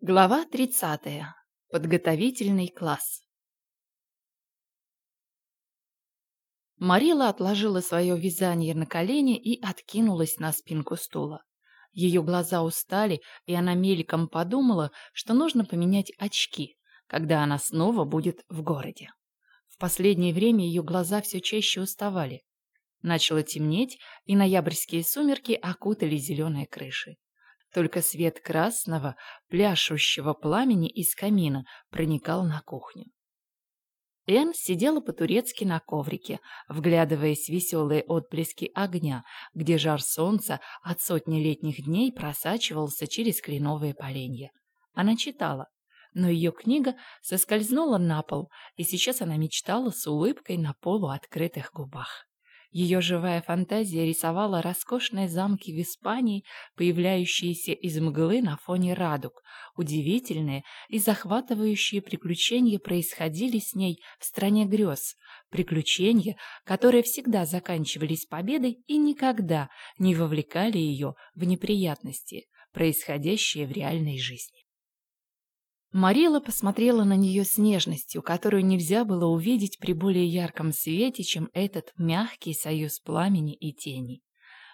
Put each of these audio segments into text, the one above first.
Глава 30. Подготовительный класс. Марила отложила свое вязание на колени и откинулась на спинку стула. Ее глаза устали, и она мельком подумала, что нужно поменять очки, когда она снова будет в городе. В последнее время ее глаза все чаще уставали. Начало темнеть, и ноябрьские сумерки окутали зеленые крыши. Только свет красного, пляшущего пламени из камина проникал на кухню. Эн сидела по-турецки на коврике, вглядываясь в веселые отблески огня, где жар солнца от сотни летних дней просачивался через кленовые поленья. Она читала, но ее книга соскользнула на пол, и сейчас она мечтала с улыбкой на полуоткрытых губах. Ее живая фантазия рисовала роскошные замки в Испании, появляющиеся из мглы на фоне радуг. Удивительные и захватывающие приключения происходили с ней в стране грез. Приключения, которые всегда заканчивались победой и никогда не вовлекали ее в неприятности, происходящие в реальной жизни. Марила посмотрела на нее с нежностью, которую нельзя было увидеть при более ярком свете, чем этот мягкий союз пламени и тени.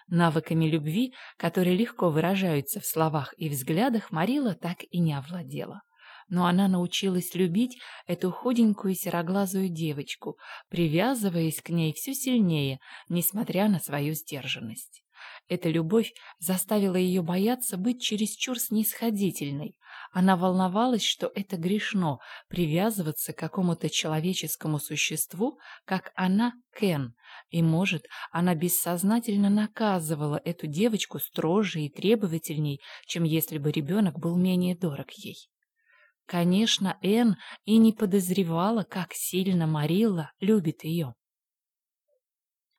Навыками любви, которые легко выражаются в словах и взглядах, Марила так и не овладела. Но она научилась любить эту худенькую сероглазую девочку, привязываясь к ней все сильнее, несмотря на свою сдержанность. Эта любовь заставила ее бояться быть чересчур снисходительной. Она волновалась, что это грешно — привязываться к какому-то человеческому существу, как она Кен. И, может, она бессознательно наказывала эту девочку строже и требовательней, чем если бы ребенок был менее дорог ей. Конечно, Энн и не подозревала, как сильно Марилла любит ее.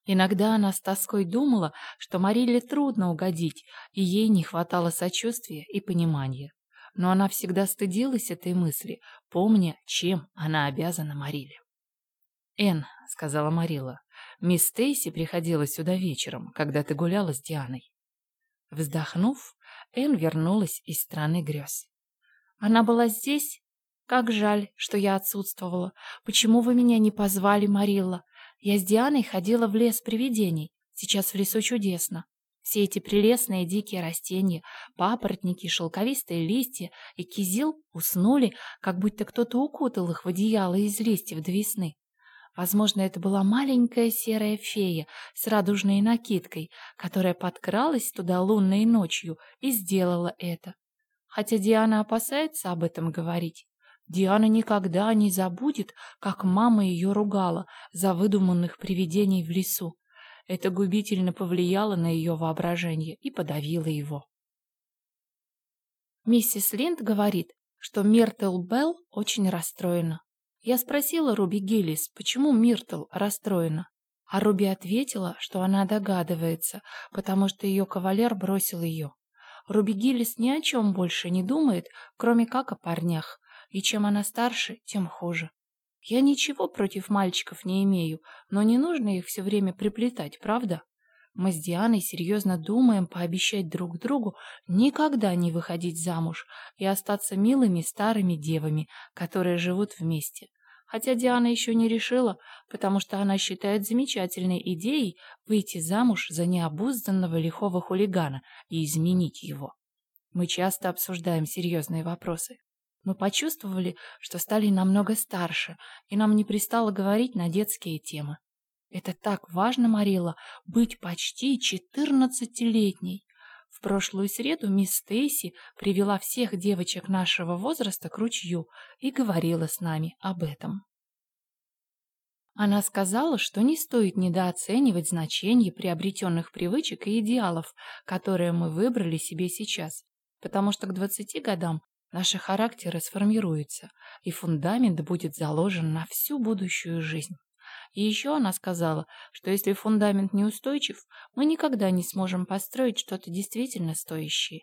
Иногда она с тоской думала, что Мариле трудно угодить, и ей не хватало сочувствия и понимания. Но она всегда стыдилась этой мысли, помня, чем она обязана Мариле. «Энн», — сказала Марила, — «мисс Стейси приходила сюда вечером, когда ты гуляла с Дианой». Вздохнув, Энн вернулась из страны грез. «Она была здесь? Как жаль, что я отсутствовала. Почему вы меня не позвали, Марилла? Я с Дианой ходила в лес привидений. Сейчас в лесу чудесно. Все эти прелестные дикие растения, папоротники, шелковистые листья и кизил уснули, как будто кто-то укутал их в одеяло из листьев до весны. Возможно, это была маленькая серая фея с радужной накидкой, которая подкралась туда лунной ночью и сделала это. Хотя Диана опасается об этом говорить. Диана никогда не забудет, как мама ее ругала за выдуманных привидений в лесу. Это губительно повлияло на ее воображение и подавило его. Миссис Линд говорит, что Миртл Белл очень расстроена. Я спросила Руби Гиллис, почему Миртл расстроена. А Руби ответила, что она догадывается, потому что ее кавалер бросил ее. Руби Гиллис ни о чем больше не думает, кроме как о парнях, и чем она старше, тем хуже. Я ничего против мальчиков не имею, но не нужно их все время приплетать, правда? Мы с Дианой серьезно думаем пообещать друг другу никогда не выходить замуж и остаться милыми старыми девами, которые живут вместе. Хотя Диана еще не решила, потому что она считает замечательной идеей выйти замуж за необузданного лихого хулигана и изменить его. Мы часто обсуждаем серьезные вопросы. Мы почувствовали, что стали намного старше, и нам не пристало говорить на детские темы. Это так важно, Марила, быть почти четырнадцатилетней. В прошлую среду мисс Стейси привела всех девочек нашего возраста к ручью и говорила с нами об этом. Она сказала, что не стоит недооценивать значение приобретенных привычек и идеалов, которые мы выбрали себе сейчас, потому что к двадцати годам Наши характеры сформируются, и фундамент будет заложен на всю будущую жизнь. И еще она сказала, что если фундамент неустойчив, мы никогда не сможем построить что-то действительно стоящее.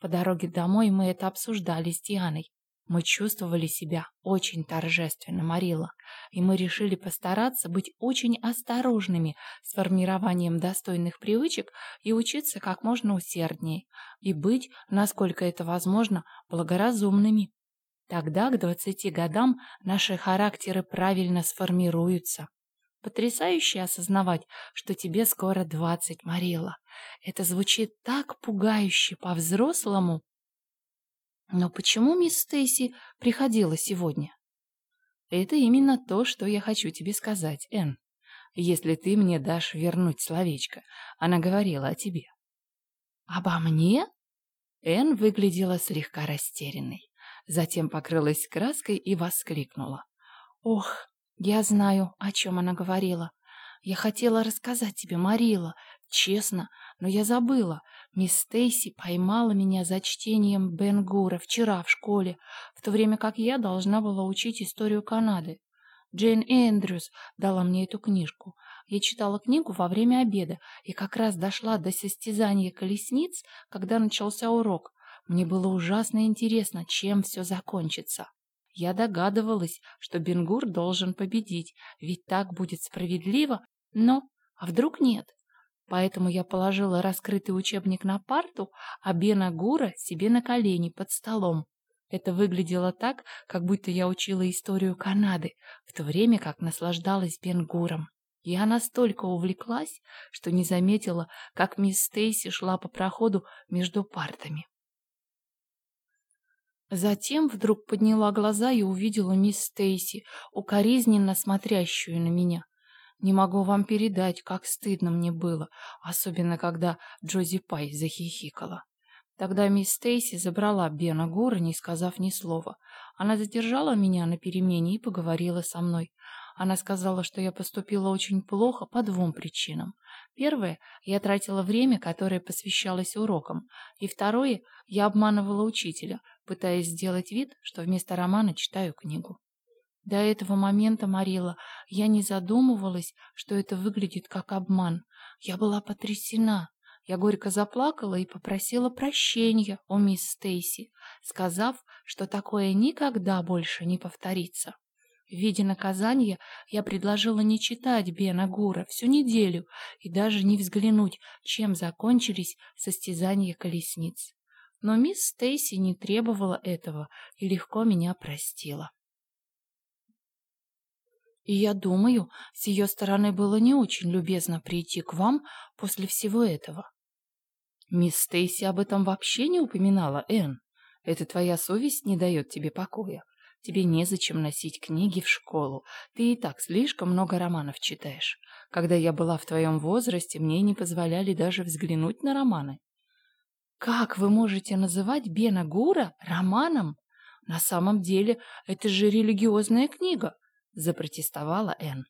По дороге домой мы это обсуждали с Дианой. Мы чувствовали себя очень торжественно, Марила, и мы решили постараться быть очень осторожными с формированием достойных привычек и учиться как можно усерднее, и быть, насколько это возможно, благоразумными. Тогда к двадцати годам наши характеры правильно сформируются. Потрясающе осознавать, что тебе скоро двадцать, Марила. Это звучит так пугающе по-взрослому. Но почему мисс Стейси приходила сегодня? Это именно то, что я хочу тебе сказать, Энн. Если ты мне дашь вернуть словечко, она говорила о тебе. Обо мне? Энн выглядела слегка растерянной. Затем покрылась краской и воскликнула. Ох, я знаю, о чем она говорила. Я хотела рассказать тебе, Марила, честно, но я забыла. Мисс Стейси поймала меня за чтением Бенгура вчера в школе, в то время как я должна была учить историю Канады. Джейн Эндрюс дала мне эту книжку. Я читала книгу во время обеда и как раз дошла до состязания колесниц, когда начался урок. Мне было ужасно интересно, чем все закончится. Я догадывалась, что Бенгур должен победить, ведь так будет справедливо, но... А вдруг нет? Поэтому я положила раскрытый учебник на парту, а Бена Гура себе на колени под столом. Это выглядело так, как будто я учила историю Канады, в то время как наслаждалась Бенгуром. Я настолько увлеклась, что не заметила, как мисс Стейси шла по проходу между партами. Затем вдруг подняла глаза и увидела мисс Стейси, укоризненно смотрящую на меня. Не могу вам передать, как стыдно мне было, особенно когда Джози Пай захихикала. Тогда мисс Стейси забрала Бена Гура, не сказав ни слова. Она задержала меня на перемене и поговорила со мной. Она сказала, что я поступила очень плохо по двум причинам. Первое, я тратила время, которое посвящалось урокам. И второе, я обманывала учителя, пытаясь сделать вид, что вместо романа читаю книгу. До этого момента, Марила, я не задумывалась, что это выглядит как обман. Я была потрясена. Я горько заплакала и попросила прощения у мисс Стейси, сказав, что такое никогда больше не повторится. В виде наказания я предложила не читать Бена Гура всю неделю и даже не взглянуть, чем закончились состязания колесниц. Но мисс Стейси не требовала этого и легко меня простила. И я думаю, с ее стороны было не очень любезно прийти к вам после всего этого. Мисс Стейси об этом вообще не упоминала, Энн. Это твоя совесть не дает тебе покоя. Тебе незачем носить книги в школу. Ты и так слишком много романов читаешь. Когда я была в твоем возрасте, мне не позволяли даже взглянуть на романы. Как вы можете называть Бена Гура романом? На самом деле, это же религиозная книга запротестовала Энн.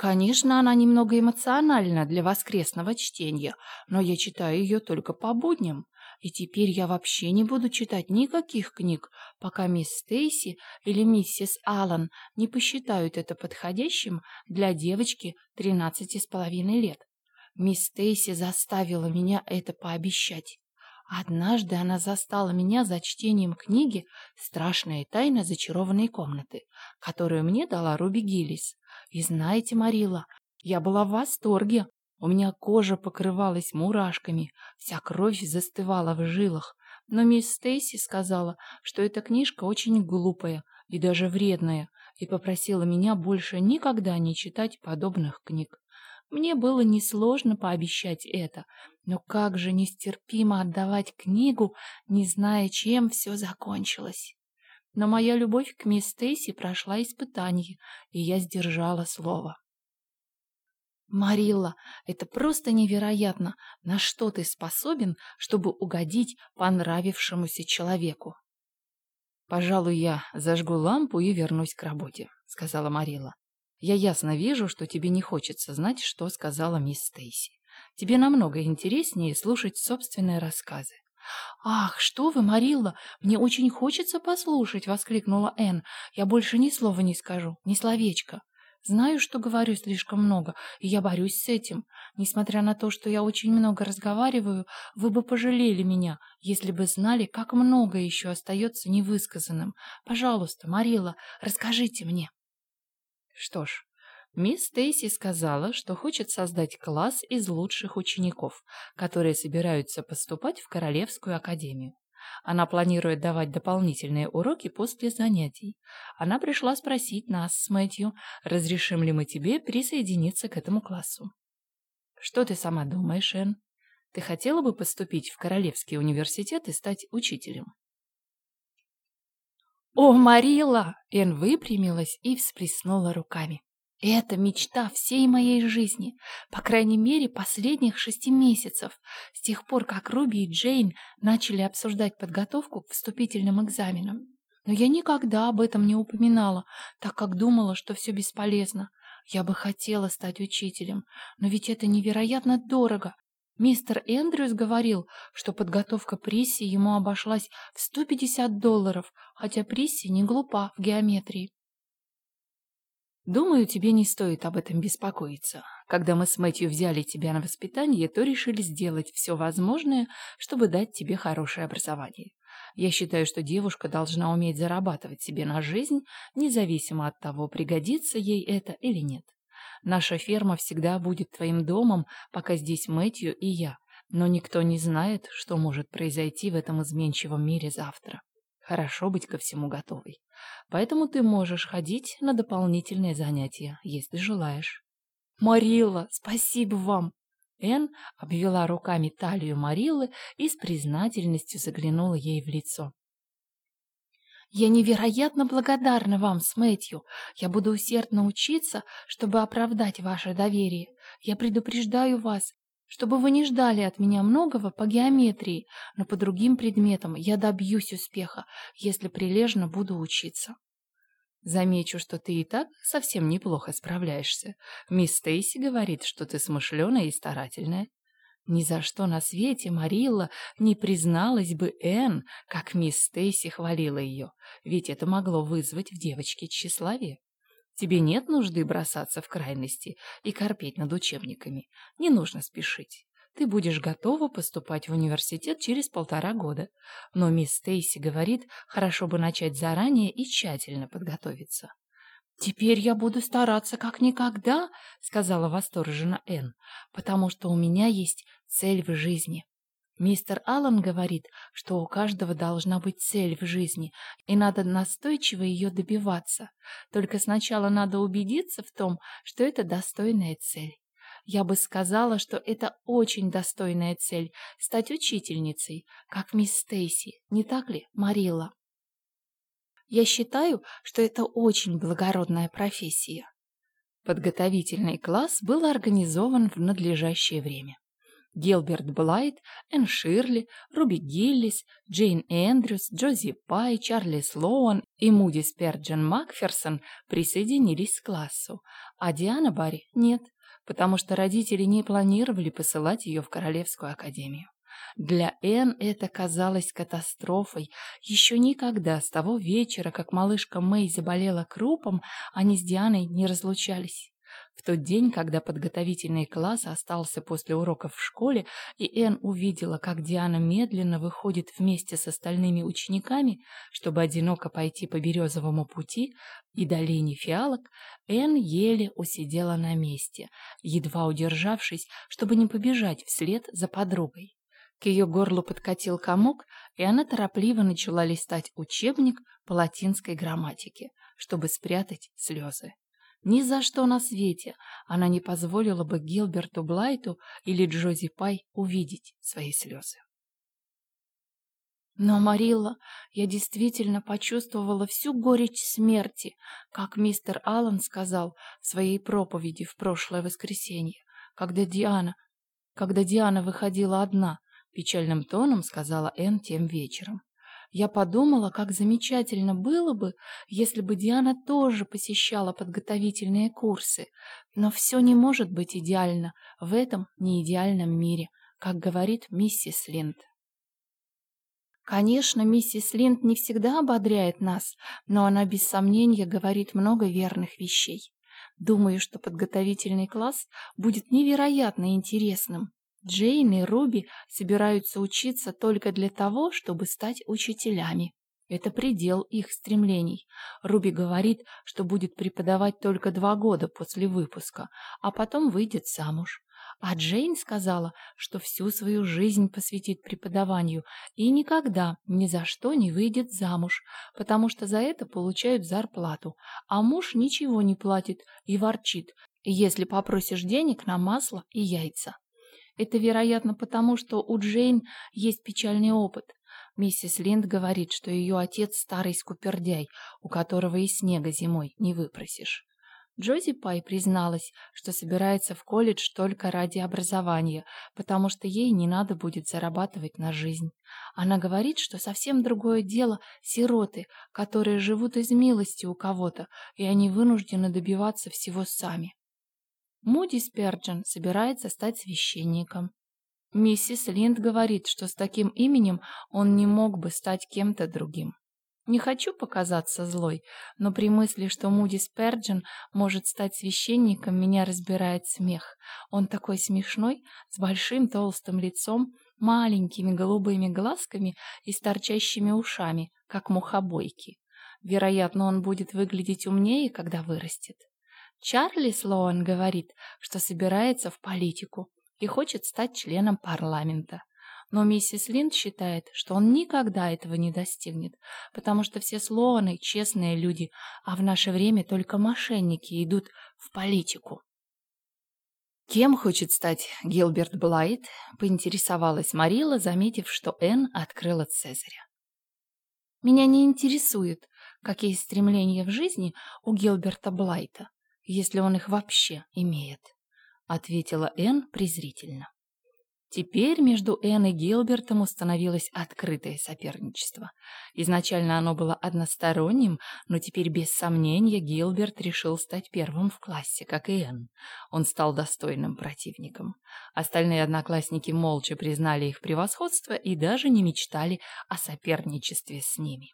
Конечно, она немного эмоциональна для воскресного чтения, но я читаю ее только по будням. И теперь я вообще не буду читать никаких книг, пока мисс Стейси или миссис Аллан не посчитают это подходящим для девочки тринадцати с половиной лет. Мисс Стейси заставила меня это пообещать. Однажды она застала меня за чтением книги «Страшная тайна зачарованной комнаты», которую мне дала Руби Гиллис. И знаете, Марила, я была в восторге. У меня кожа покрывалась мурашками, вся кровь застывала в жилах. Но мисс Стейси сказала, что эта книжка очень глупая и даже вредная, и попросила меня больше никогда не читать подобных книг. Мне было несложно пообещать это, но как же нестерпимо отдавать книгу, не зная, чем все закончилось. Но моя любовь к мисс Стейси прошла испытание, и я сдержала слово. Марилла, это просто невероятно, на что ты способен, чтобы угодить понравившемуся человеку. Пожалуй, я зажгу лампу и вернусь к работе, сказала Марилла. Я ясно вижу, что тебе не хочется знать, что сказала мисс Стейси. Тебе намного интереснее слушать собственные рассказы. «Ах, что вы, Марилла, мне очень хочется послушать!» — воскликнула Энн. «Я больше ни слова не скажу, ни словечка». Знаю, что говорю слишком много, и я борюсь с этим. Несмотря на то, что я очень много разговариваю, вы бы пожалели меня, если бы знали, как много еще остается невысказанным. Пожалуйста, Марила, расскажите мне. Что ж, мисс Стейси сказала, что хочет создать класс из лучших учеников, которые собираются поступать в Королевскую академию. Она планирует давать дополнительные уроки после занятий. Она пришла спросить нас с Мэтью, разрешим ли мы тебе присоединиться к этому классу. Что ты сама думаешь, Энн? Ты хотела бы поступить в Королевский университет и стать учителем? О, Марила! Энн выпрямилась и всплеснула руками. Это мечта всей моей жизни, по крайней мере, последних шести месяцев, с тех пор, как Руби и Джейн начали обсуждать подготовку к вступительным экзаменам. Но я никогда об этом не упоминала, так как думала, что все бесполезно. Я бы хотела стать учителем, но ведь это невероятно дорого. Мистер Эндрюс говорил, что подготовка Присси ему обошлась в 150 долларов, хотя Присси не глупа в геометрии. Думаю, тебе не стоит об этом беспокоиться. Когда мы с Мэтью взяли тебя на воспитание, то решили сделать все возможное, чтобы дать тебе хорошее образование. Я считаю, что девушка должна уметь зарабатывать себе на жизнь, независимо от того, пригодится ей это или нет. Наша ферма всегда будет твоим домом, пока здесь Мэтью и я, но никто не знает, что может произойти в этом изменчивом мире завтра. Хорошо быть ко всему готовой. Поэтому ты можешь ходить на дополнительные занятия, если желаешь. Марилла, спасибо вам! Эн обвела руками талию Мариллы и с признательностью заглянула ей в лицо. «Я невероятно благодарна вам с Мэтью. Я буду усердно учиться, чтобы оправдать ваше доверие. Я предупреждаю вас, чтобы вы не ждали от меня многого по геометрии, но по другим предметам я добьюсь успеха, если прилежно буду учиться. Замечу, что ты и так совсем неплохо справляешься. Мисс Стейси говорит, что ты смышленая и старательная. Ни за что на свете Марилла не призналась бы Энн, как мисс Стейси хвалила ее, ведь это могло вызвать в девочке тщеславие. Тебе нет нужды бросаться в крайности и корпеть над учебниками. Не нужно спешить. Ты будешь готова поступать в университет через полтора года. Но мисс Стейси говорит, хорошо бы начать заранее и тщательно подготовиться. «Теперь я буду стараться как никогда», — сказала восторженно Энн, «потому что у меня есть цель в жизни». Мистер Аллан говорит, что у каждого должна быть цель в жизни, и надо настойчиво ее добиваться. Только сначала надо убедиться в том, что это достойная цель. Я бы сказала, что это очень достойная цель – стать учительницей, как мисс Стейси, не так ли, Марила? Я считаю, что это очень благородная профессия. Подготовительный класс был организован в надлежащее время. Гилберт Блайт, Энн Ширли, Руби Гиллис, Джейн Эндрюс, Джози Пай, Чарли Слоуан и Муди Сперджен Макферсон присоединились к классу, а Диана Барри нет, потому что родители не планировали посылать ее в Королевскую академию. Для Энн это казалось катастрофой. Еще никогда с того вечера, как малышка Мэй заболела крупом, они с Дианой не разлучались. В тот день, когда подготовительный класс остался после уроков в школе, и Энн увидела, как Диана медленно выходит вместе с остальными учениками, чтобы одиноко пойти по березовому пути и долине фиалок, Энн еле усидела на месте, едва удержавшись, чтобы не побежать вслед за подругой. К ее горлу подкатил комок, и она торопливо начала листать учебник по латинской грамматике, чтобы спрятать слезы. Ни за что на свете она не позволила бы Гилберту Блайту или Джози Пай увидеть свои слезы. Но, Марилла, я действительно почувствовала всю горечь смерти, как мистер Аллан сказал в своей проповеди в прошлое воскресенье, когда Диана, когда Диана выходила одна, печальным тоном сказала Энн тем вечером. Я подумала, как замечательно было бы, если бы Диана тоже посещала подготовительные курсы. Но все не может быть идеально в этом неидеальном мире, как говорит миссис Линд. Конечно, миссис Линд не всегда ободряет нас, но она без сомнения говорит много верных вещей. Думаю, что подготовительный класс будет невероятно интересным. Джейн и Руби собираются учиться только для того, чтобы стать учителями. Это предел их стремлений. Руби говорит, что будет преподавать только два года после выпуска, а потом выйдет замуж. А Джейн сказала, что всю свою жизнь посвятит преподаванию и никогда ни за что не выйдет замуж, потому что за это получают зарплату, а муж ничего не платит и ворчит, если попросишь денег на масло и яйца. Это, вероятно, потому, что у Джейн есть печальный опыт. Миссис Линд говорит, что ее отец старый скупердяй, у которого и снега зимой не выпросишь. Джози Пай призналась, что собирается в колледж только ради образования, потому что ей не надо будет зарабатывать на жизнь. Она говорит, что совсем другое дело сироты, которые живут из милости у кого-то, и они вынуждены добиваться всего сами. Муди Сперджен собирается стать священником. Миссис Линд говорит, что с таким именем он не мог бы стать кем-то другим. Не хочу показаться злой, но при мысли, что Муди Сперджен может стать священником, меня разбирает смех. Он такой смешной, с большим толстым лицом, маленькими голубыми глазками и с торчащими ушами, как мухобойки. Вероятно, он будет выглядеть умнее, когда вырастет. Чарли Слоан говорит, что собирается в политику и хочет стать членом парламента. Но миссис Линд считает, что он никогда этого не достигнет, потому что все Слоаны – честные люди, а в наше время только мошенники идут в политику. «Кем хочет стать Гилберт Блайт?» – поинтересовалась Марила, заметив, что Энн открыла Цезаря. «Меня не интересует, какие стремления в жизни у Гилберта Блайта если он их вообще имеет», — ответила Энн презрительно. Теперь между Энн и Гилбертом установилось открытое соперничество. Изначально оно было односторонним, но теперь без сомнения Гилберт решил стать первым в классе, как и Энн. Он стал достойным противником. Остальные одноклассники молча признали их превосходство и даже не мечтали о соперничестве с ними.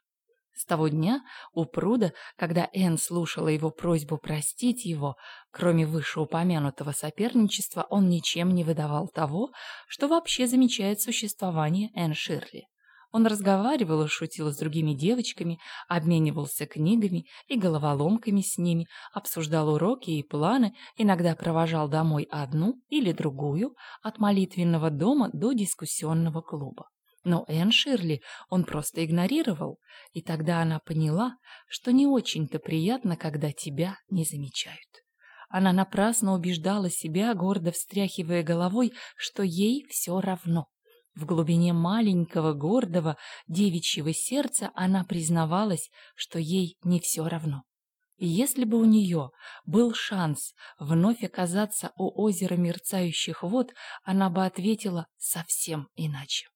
С того дня у пруда, когда Энн слушала его просьбу простить его, кроме вышеупомянутого соперничества, он ничем не выдавал того, что вообще замечает существование Энн Ширли. Он разговаривал и шутил с другими девочками, обменивался книгами и головоломками с ними, обсуждал уроки и планы, иногда провожал домой одну или другую, от молитвенного дома до дискуссионного клуба. Но Энн Ширли он просто игнорировал, и тогда она поняла, что не очень-то приятно, когда тебя не замечают. Она напрасно убеждала себя, гордо встряхивая головой, что ей все равно. В глубине маленького, гордого, девичьего сердца она признавалась, что ей не все равно. И если бы у нее был шанс вновь оказаться у озера мерцающих вод, она бы ответила совсем иначе.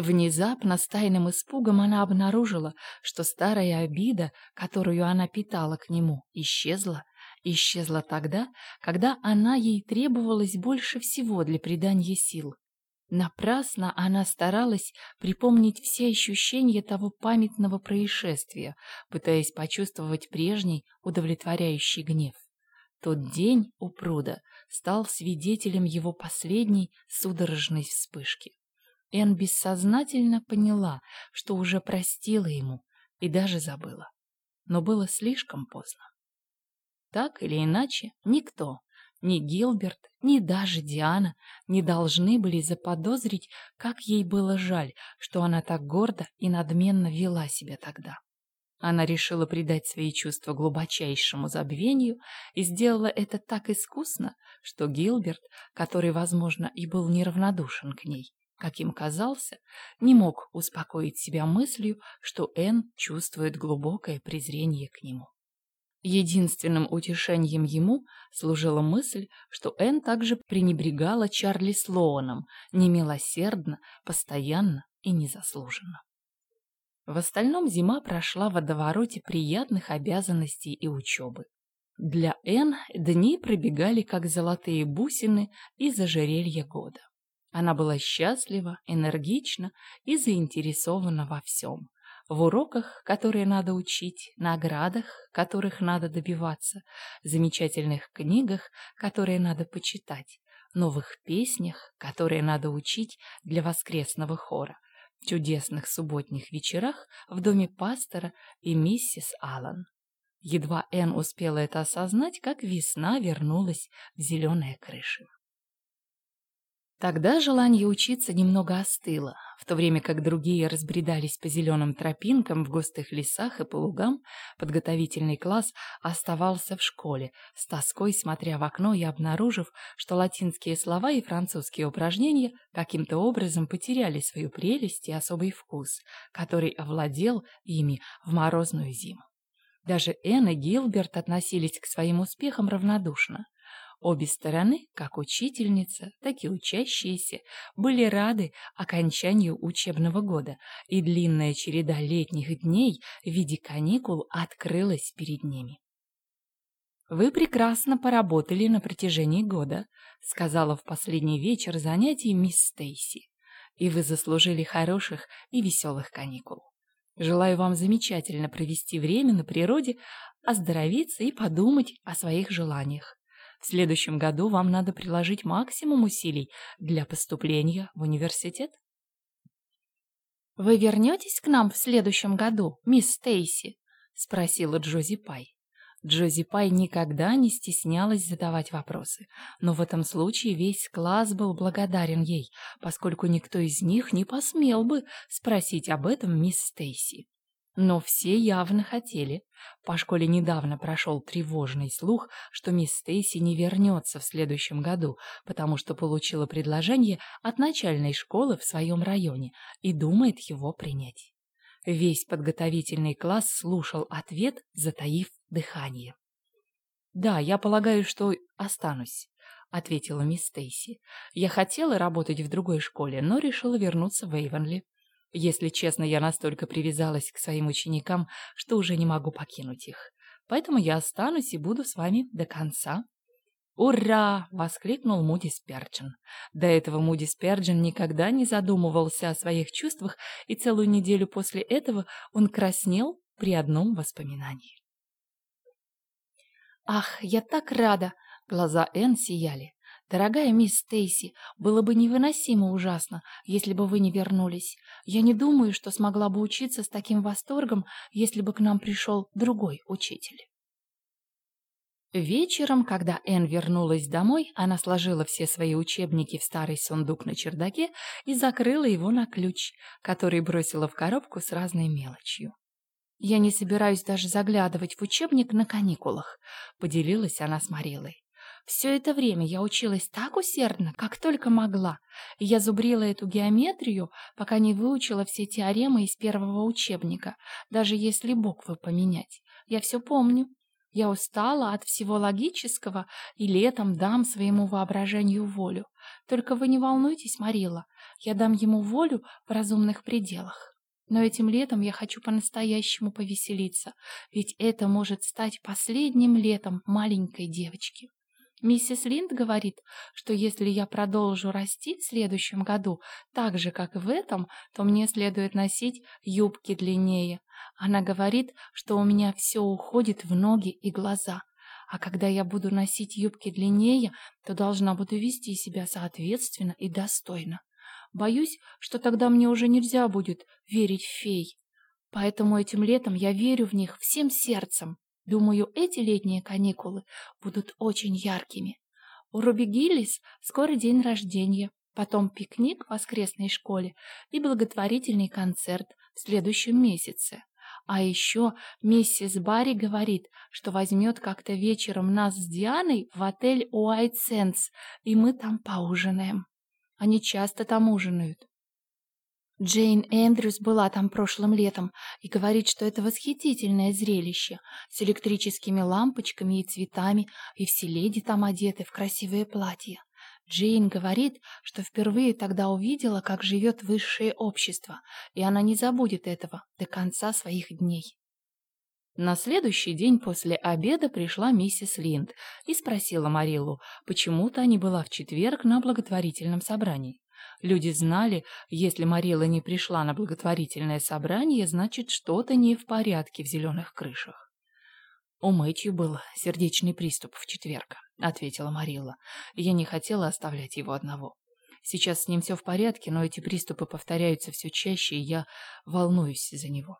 Внезапно, с тайным испугом, она обнаружила, что старая обида, которую она питала к нему, исчезла. Исчезла тогда, когда она ей требовалась больше всего для придания сил. Напрасно она старалась припомнить все ощущения того памятного происшествия, пытаясь почувствовать прежний удовлетворяющий гнев. Тот день у пруда стал свидетелем его последней судорожной вспышки. Эн бессознательно поняла, что уже простила ему и даже забыла. Но было слишком поздно. Так или иначе, никто, ни Гилберт, ни даже Диана не должны были заподозрить, как ей было жаль, что она так гордо и надменно вела себя тогда. Она решила придать свои чувства глубочайшему забвению и сделала это так искусно, что Гилберт, который, возможно, и был неравнодушен к ней, каким казался, не мог успокоить себя мыслью, что Энн чувствует глубокое презрение к нему. Единственным утешением ему служила мысль, что Энн также пренебрегала Чарли Слоаном, немилосердно, постоянно и незаслуженно. В остальном зима прошла в водовороте приятных обязанностей и учебы. Для Энн дни пробегали как золотые бусины из ожерелья года. Она была счастлива, энергична и заинтересована во всем. в уроках, которые надо учить, наградах, которых надо добиваться, замечательных книгах, которые надо почитать, новых песнях, которые надо учить для воскресного хора, чудесных субботних вечерах в доме пастора и миссис Аллан. Едва Энн успела это осознать, как весна вернулась в зеленые крыши. Тогда желание учиться немного остыло, в то время как другие разбредались по зеленым тропинкам в густых лесах и по лугам, подготовительный класс оставался в школе, с тоской смотря в окно и обнаружив, что латинские слова и французские упражнения каким-то образом потеряли свою прелесть и особый вкус, который овладел ими в морозную зиму. Даже Энн и Гилберт относились к своим успехам равнодушно. Обе стороны, как учительница, так и учащиеся, были рады окончанию учебного года, и длинная череда летних дней в виде каникул открылась перед ними. «Вы прекрасно поработали на протяжении года», сказала в последний вечер занятий мисс Стейси, «и вы заслужили хороших и веселых каникул. Желаю вам замечательно провести время на природе, оздоровиться и подумать о своих желаниях. В следующем году вам надо приложить максимум усилий для поступления в университет. «Вы вернетесь к нам в следующем году, мисс Стейси?» — спросила Джози Пай. Джози Пай никогда не стеснялась задавать вопросы, но в этом случае весь класс был благодарен ей, поскольку никто из них не посмел бы спросить об этом мисс Стейси. Но все явно хотели. По школе недавно прошел тревожный слух, что мисс Стейси не вернется в следующем году, потому что получила предложение от начальной школы в своем районе и думает его принять. Весь подготовительный класс слушал ответ, затаив дыхание. «Да, я полагаю, что останусь», — ответила мисс Стейси. «Я хотела работать в другой школе, но решила вернуться в Эйвенли. Если честно, я настолько привязалась к своим ученикам, что уже не могу покинуть их. Поэтому я останусь и буду с вами до конца. «Ура!» — воскликнул Муди Сперджин. До этого Муди Сперджин никогда не задумывался о своих чувствах, и целую неделю после этого он краснел при одном воспоминании. «Ах, я так рада!» — глаза Энн сияли. «Дорогая мисс Стейси, было бы невыносимо ужасно, если бы вы не вернулись. Я не думаю, что смогла бы учиться с таким восторгом, если бы к нам пришел другой учитель». Вечером, когда Энн вернулась домой, она сложила все свои учебники в старый сундук на чердаке и закрыла его на ключ, который бросила в коробку с разной мелочью. «Я не собираюсь даже заглядывать в учебник на каникулах», — поделилась она с Марилой. Все это время я училась так усердно, как только могла, я зубрила эту геометрию, пока не выучила все теоремы из первого учебника, даже если буквы поменять. Я все помню. Я устала от всего логического и летом дам своему воображению волю. Только вы не волнуйтесь, Марила, я дам ему волю в разумных пределах. Но этим летом я хочу по-настоящему повеселиться, ведь это может стать последним летом маленькой девочки. Миссис Линд говорит, что если я продолжу расти в следующем году так же, как и в этом, то мне следует носить юбки длиннее. Она говорит, что у меня все уходит в ноги и глаза. А когда я буду носить юбки длиннее, то должна буду вести себя соответственно и достойно. Боюсь, что тогда мне уже нельзя будет верить в фей. Поэтому этим летом я верю в них всем сердцем. Думаю, эти летние каникулы будут очень яркими. У Руби Гиллис скоро день рождения, потом пикник в воскресной школе и благотворительный концерт в следующем месяце. А еще миссис Барри говорит, что возьмет как-то вечером нас с Дианой в отель Уайт и мы там поужинаем. Они часто там ужинают. Джейн Эндрюс была там прошлым летом и говорит, что это восхитительное зрелище с электрическими лампочками и цветами, и все леди там одеты в красивые платья. Джейн говорит, что впервые тогда увидела, как живет высшее общество, и она не забудет этого до конца своих дней. На следующий день после обеда пришла миссис Линд и спросила Мариллу, почему та не была в четверг на благотворительном собрании. Люди знали, если Марила не пришла на благотворительное собрание, значит, что-то не в порядке в зеленых крышах. «У Мэтью был сердечный приступ в четверг», — ответила Марила. «Я не хотела оставлять его одного. Сейчас с ним все в порядке, но эти приступы повторяются все чаще, и я волнуюсь за него.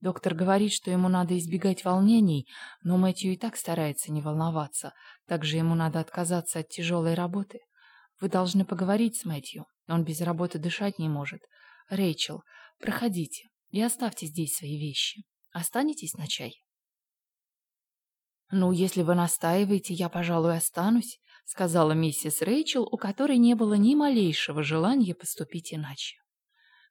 Доктор говорит, что ему надо избегать волнений, но Мэтью и так старается не волноваться. Также ему надо отказаться от тяжелой работы. Вы должны поговорить с Мэтью. Он без работы дышать не может. Рэйчел, проходите и оставьте здесь свои вещи. Останетесь на чай? «Ну, если вы настаиваете, я, пожалуй, останусь», — сказала миссис Рэйчел, у которой не было ни малейшего желания поступить иначе.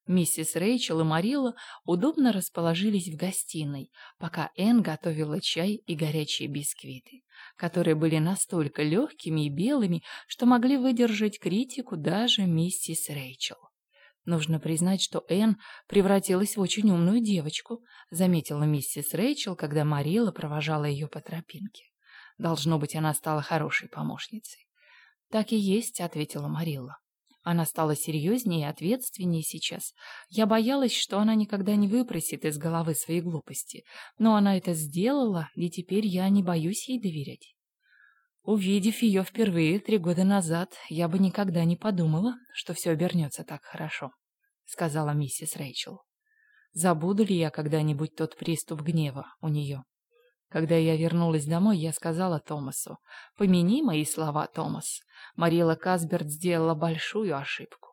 Миссис Рэйчел и Марила удобно расположились в гостиной, пока Энн готовила чай и горячие бисквиты, которые были настолько легкими и белыми, что могли выдержать критику даже миссис Рэйчел. «Нужно признать, что Энн превратилась в очень умную девочку», заметила миссис Рэйчел, когда Марила провожала ее по тропинке. «Должно быть, она стала хорошей помощницей». «Так и есть», — ответила Марила. Она стала серьезнее и ответственнее сейчас. Я боялась, что она никогда не выпросит из головы свои глупости. Но она это сделала, и теперь я не боюсь ей доверять. Увидев ее впервые три года назад, я бы никогда не подумала, что все обернется так хорошо, — сказала миссис Рэйчел. Забуду ли я когда-нибудь тот приступ гнева у нее? Когда я вернулась домой, я сказала Томасу, «Помяни мои слова, Томас. Марила Касберт сделала большую ошибку.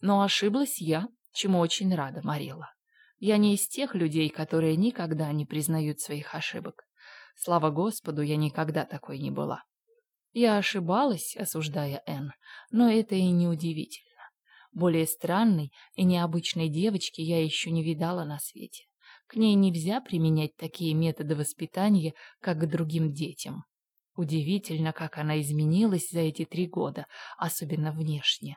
Но ошиблась я, чему очень рада, Марила. Я не из тех людей, которые никогда не признают своих ошибок. Слава Господу, я никогда такой не была. Я ошибалась, осуждая Энн, но это и не удивительно. Более странной и необычной девочки я еще не видала на свете. К ней нельзя применять такие методы воспитания, как к другим детям. Удивительно, как она изменилась за эти три года, особенно внешне.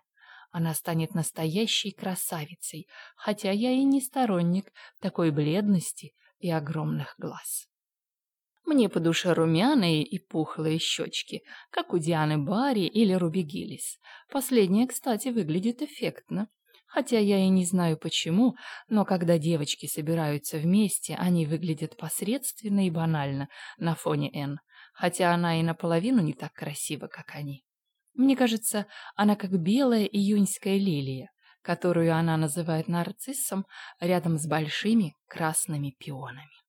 Она станет настоящей красавицей, хотя я и не сторонник такой бледности и огромных глаз. Мне по душе румяные и пухлые щечки, как у Дианы Барри или Руби Гиллис. Последняя, кстати, выглядит эффектно. Хотя я и не знаю почему, но когда девочки собираются вместе, они выглядят посредственно и банально на фоне Энн, хотя она и наполовину не так красива, как они. Мне кажется, она как белая июньская лилия, которую она называет нарциссом, рядом с большими красными пионами.